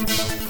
Thank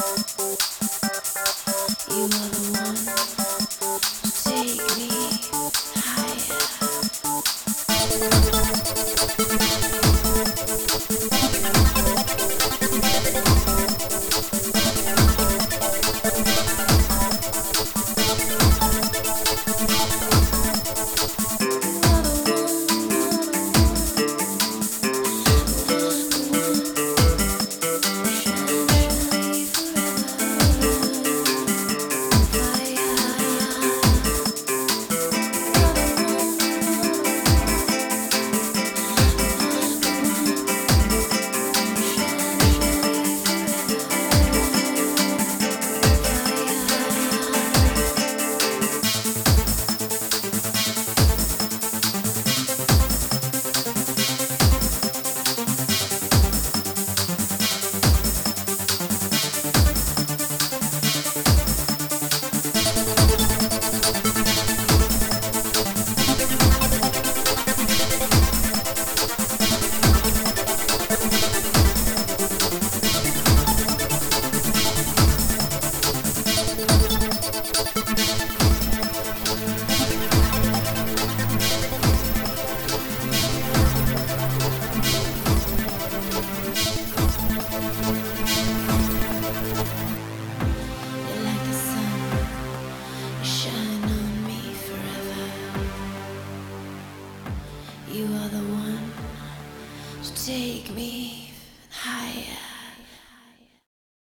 Take me higher.